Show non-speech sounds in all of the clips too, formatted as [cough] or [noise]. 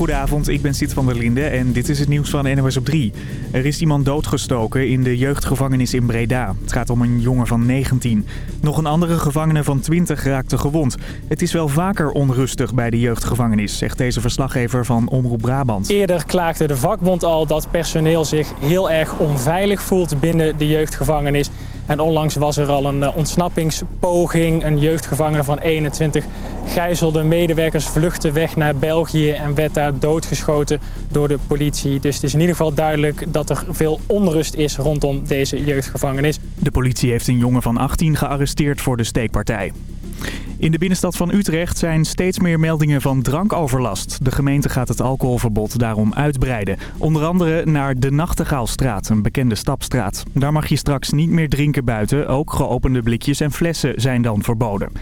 Goedenavond, ik ben Sid van der Linde en dit is het nieuws van NOS op 3. Er is iemand doodgestoken in de jeugdgevangenis in Breda. Het gaat om een jongen van 19. Nog een andere gevangene van 20 raakte gewond. Het is wel vaker onrustig bij de jeugdgevangenis, zegt deze verslaggever van Omroep Brabant. Eerder klaagde de vakbond al dat personeel zich heel erg onveilig voelt binnen de jeugdgevangenis. En onlangs was er al een eh, ontsnappingspoging. Een jeugdgevangene van 21 gijzelde medewerkers, vluchtte weg naar België en werd daar doodgeschoten door de politie. Dus het is in ieder geval duidelijk dat er veel onrust is rondom deze jeugdgevangenis. De politie heeft een jongen van 18 gearresteerd voor de steekpartij. In de binnenstad van Utrecht zijn steeds meer meldingen van drankoverlast. De gemeente gaat het alcoholverbod daarom uitbreiden. Onder andere naar de Nachtegaalstraat, een bekende stapstraat. Daar mag je straks niet meer drinken buiten. Ook geopende blikjes en flessen zijn dan verboden.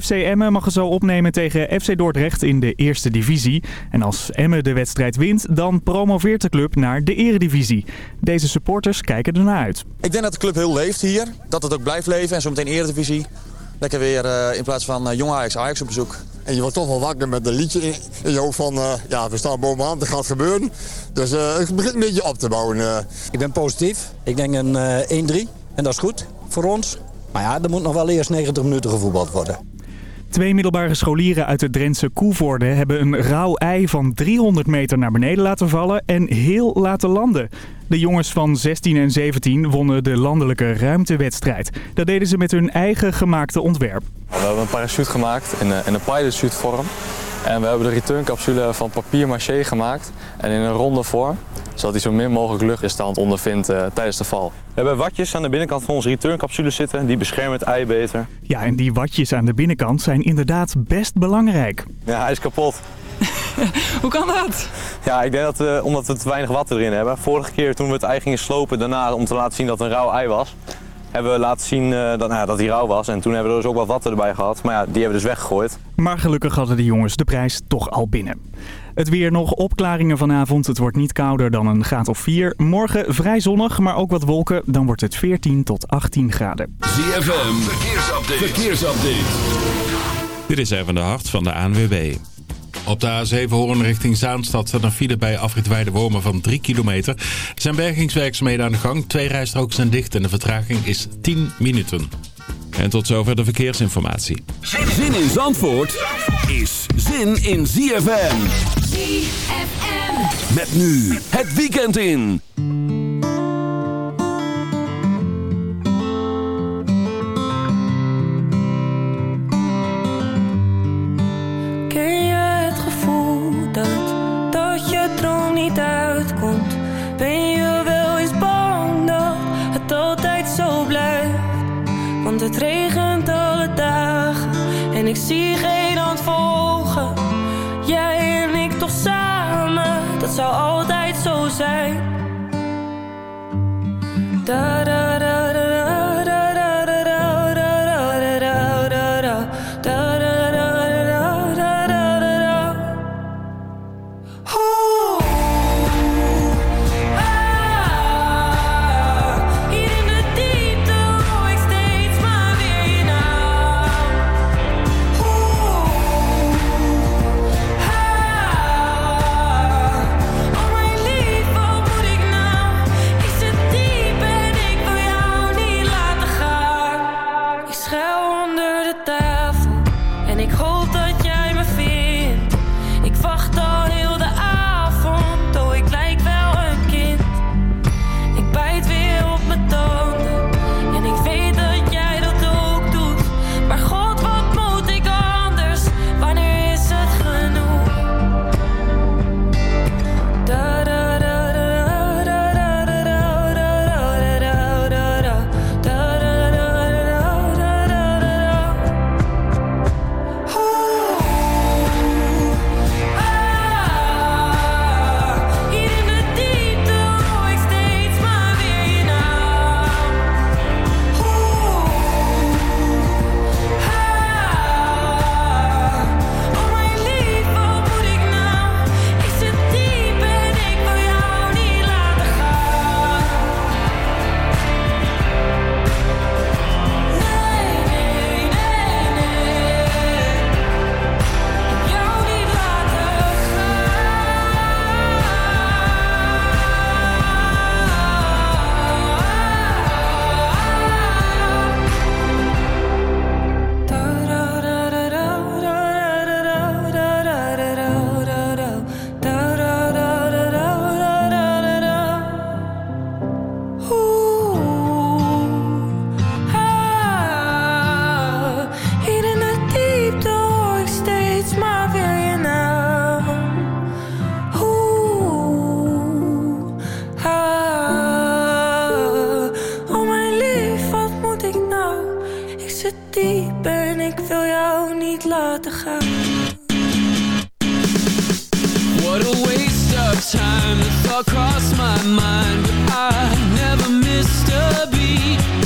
FC Emmen mag het zo opnemen tegen FC Dordrecht in de eerste divisie. En als Emmen de wedstrijd wint, dan promoveert de club naar de eredivisie. Deze supporters kijken ernaar uit. Ik denk dat de club heel leeft hier. Dat het ook blijft leven en zometeen eredivisie. Lekker weer uh, in plaats van uh, jong Ajax, Ajax op bezoek. En je wordt toch wel wakker met een liedje in, in je hoofd van... Uh, ja, we staan bovenaan, het gaat gebeuren. Dus het begint een beetje op te bouwen. Ik ben positief. Ik denk een 1-3. En dat is goed voor ons. Maar ja, er moet nog wel eerst 90 minuten gevoetbald worden. Twee middelbare scholieren uit het Drentse Koevoorde hebben een rauw ei van 300 meter naar beneden laten vallen en heel laten landen. De jongens van 16 en 17 wonnen de landelijke ruimtewedstrijd. Dat deden ze met hun eigen gemaakte ontwerp. We hebben een parachute gemaakt in een pilotchute vorm. En we hebben de returncapsule van papier maché gemaakt en in een ronde vorm. Zodat hij zo min mogelijk luchtweerstand ondervindt uh, tijdens de val. We hebben watjes aan de binnenkant van onze returncapsule zitten. Die beschermen het ei beter. Ja, en die watjes aan de binnenkant zijn inderdaad best belangrijk. Ja, hij is kapot. [laughs] Hoe kan dat? Ja, ik denk dat we, omdat we te weinig water erin hebben. Vorige keer toen we het ei gingen slopen daarna om te laten zien dat het een rauw ei was hebben we laten zien uh, dat, nou, dat hij rauw was. En toen hebben we dus ook wat water erbij gehad. Maar ja, die hebben we dus weggegooid. Maar gelukkig hadden de jongens de prijs toch al binnen. Het weer nog opklaringen vanavond. Het wordt niet kouder dan een graad of 4. Morgen vrij zonnig, maar ook wat wolken. Dan wordt het 14 tot 18 graden. ZFM, verkeersupdate. verkeersupdate. Dit is even de hart van de ANWB. Op de A7 Hoorn richting Zaanstad staat een file bij afrit Wormen van 3 kilometer. Er zijn bergingswerkzaamheden aan de gang. Twee rijstroken zijn dicht en de vertraging is 10 minuten. En tot zover de verkeersinformatie. Zin in Zandvoort is zin in ZFM. ZFM. Met nu het weekend in. Het regent alle dagen en ik zie geen hand volgen. Jij en ik toch samen, dat zou altijd zo zijn. Da. zit diep en ik wil jou niet laten gaan. What a waste of time, the thought crossed my mind. But I never missed a beat.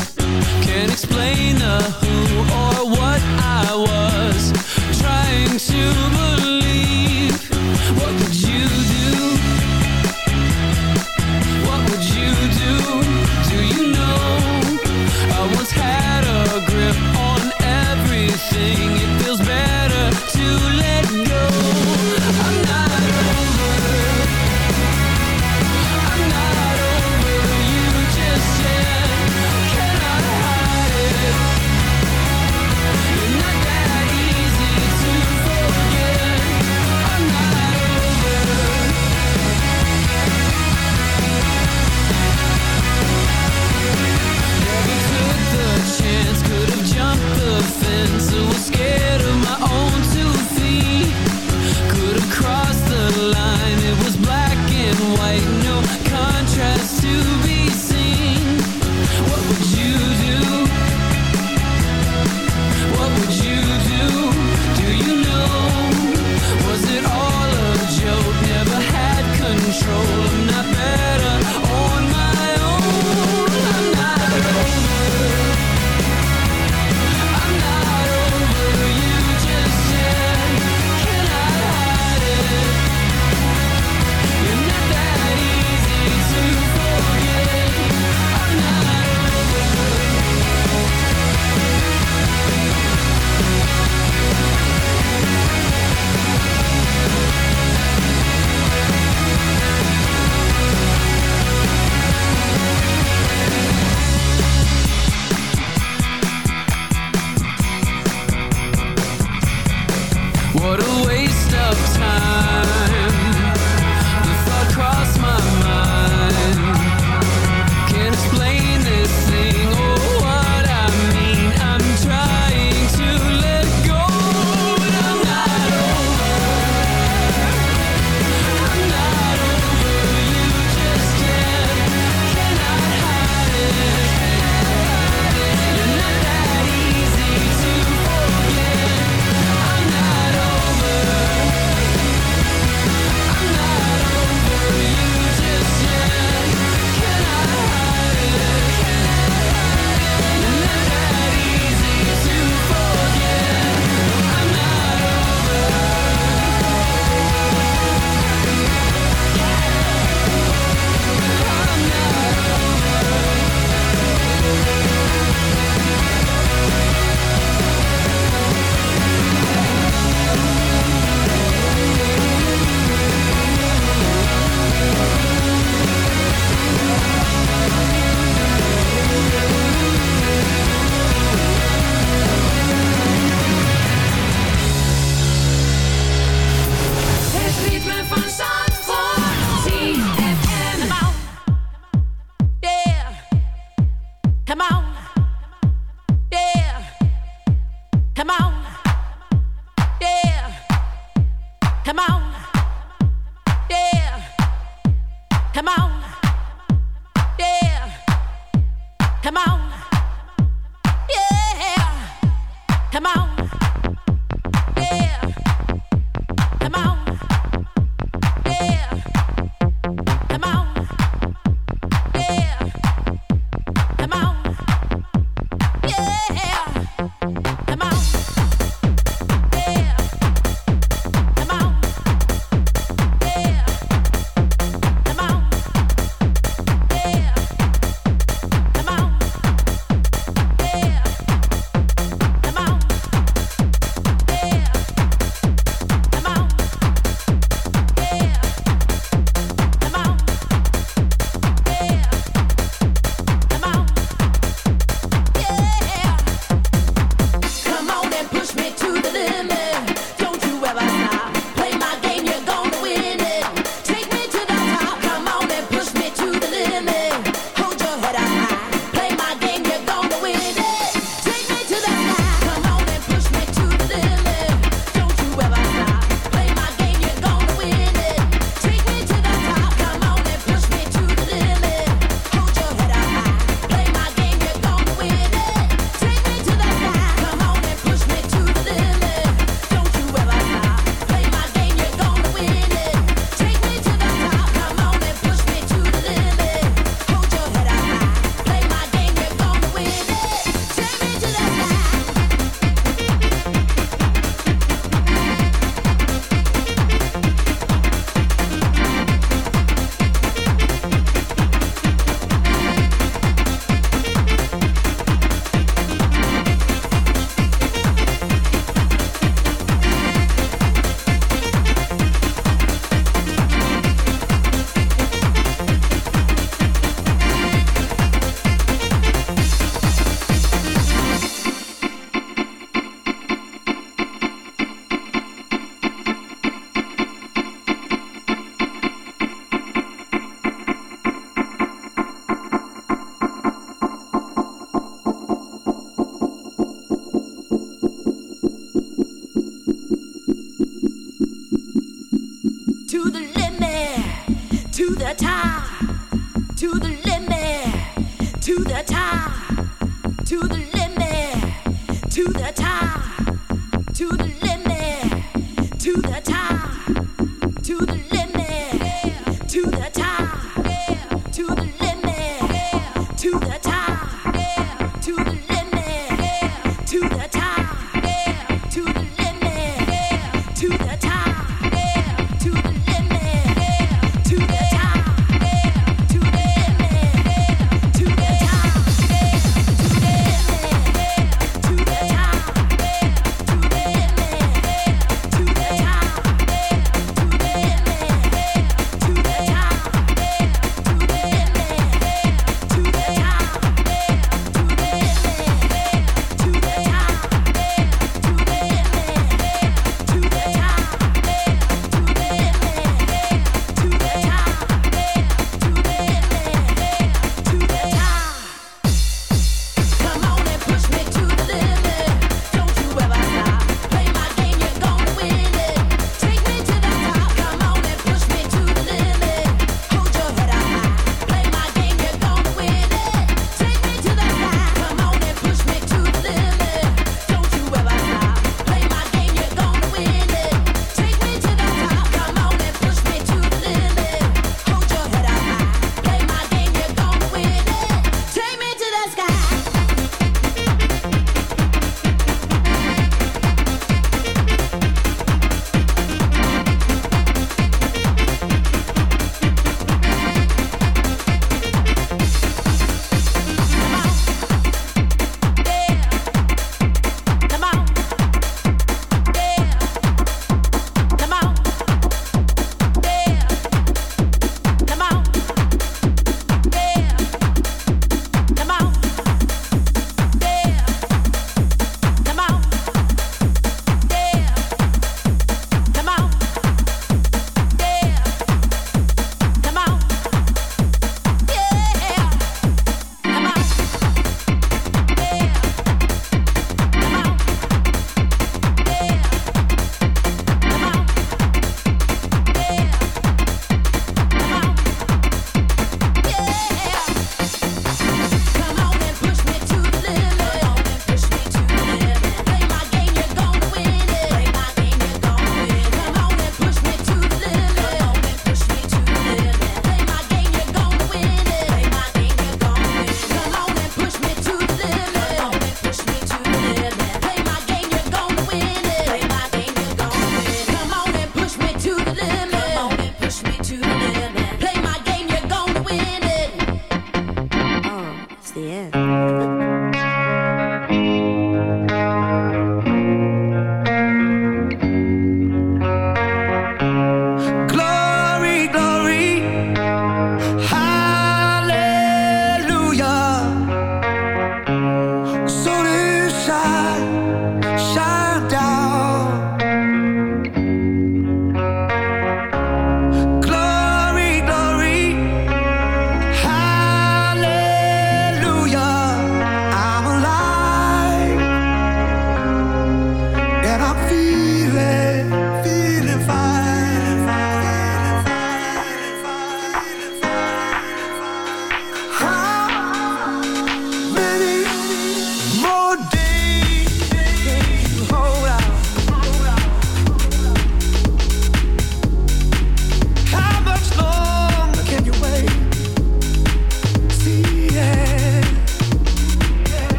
Come on.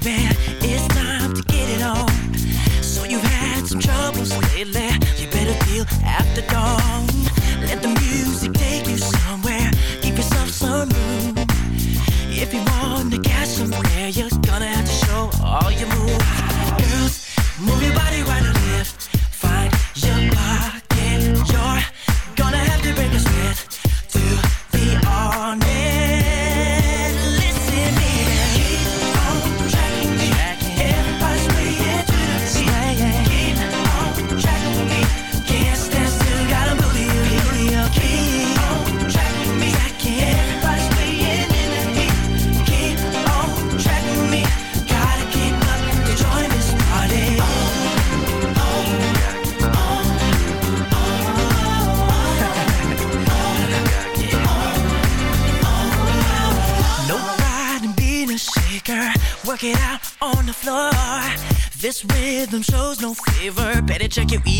Baby. check it.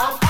up.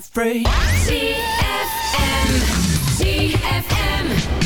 for free. TFM. TFM.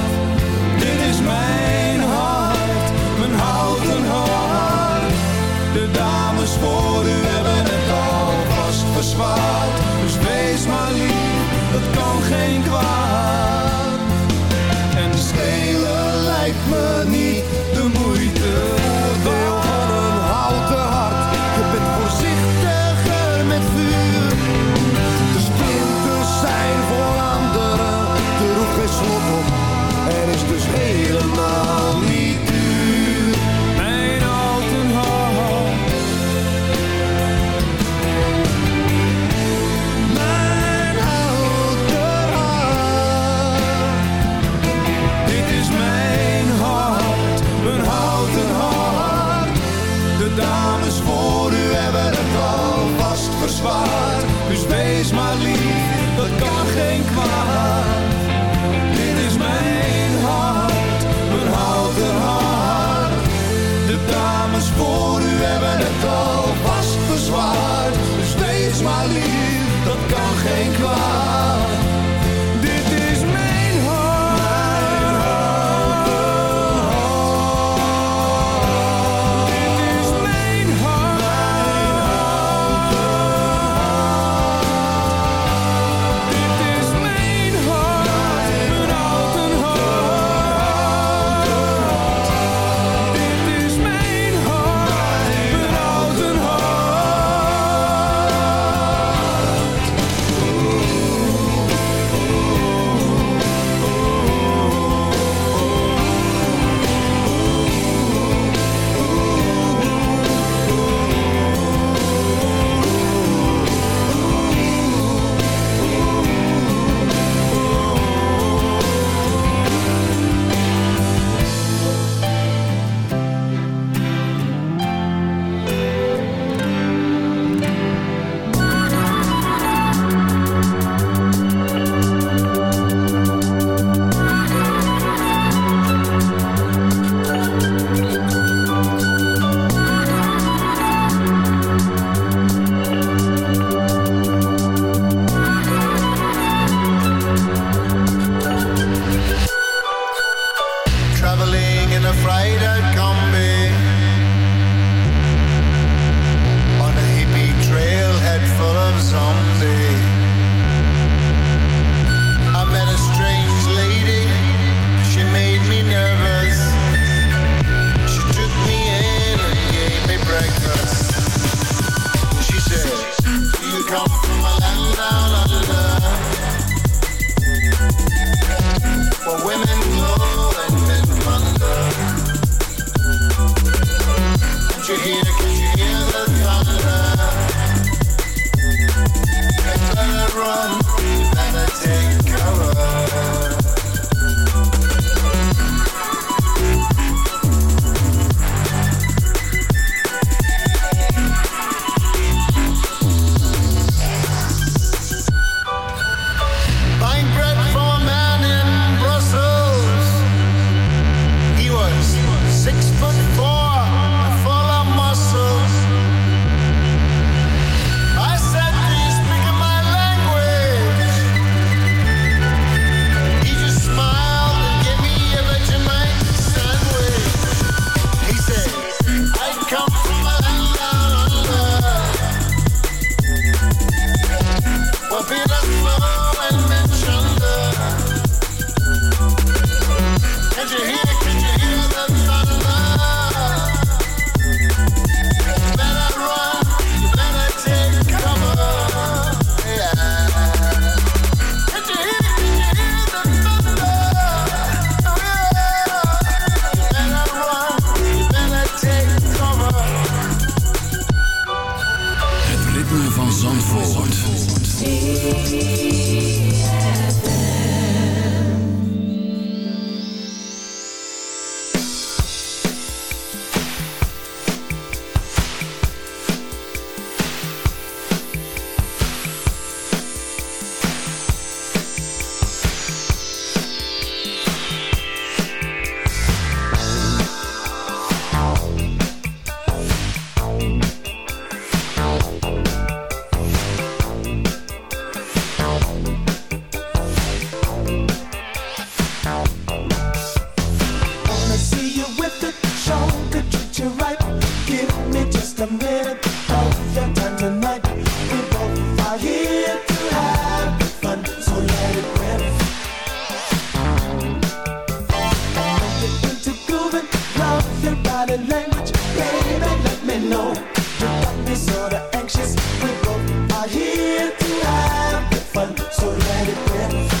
sorta anxious. We both are here to have the fun, so let it rip.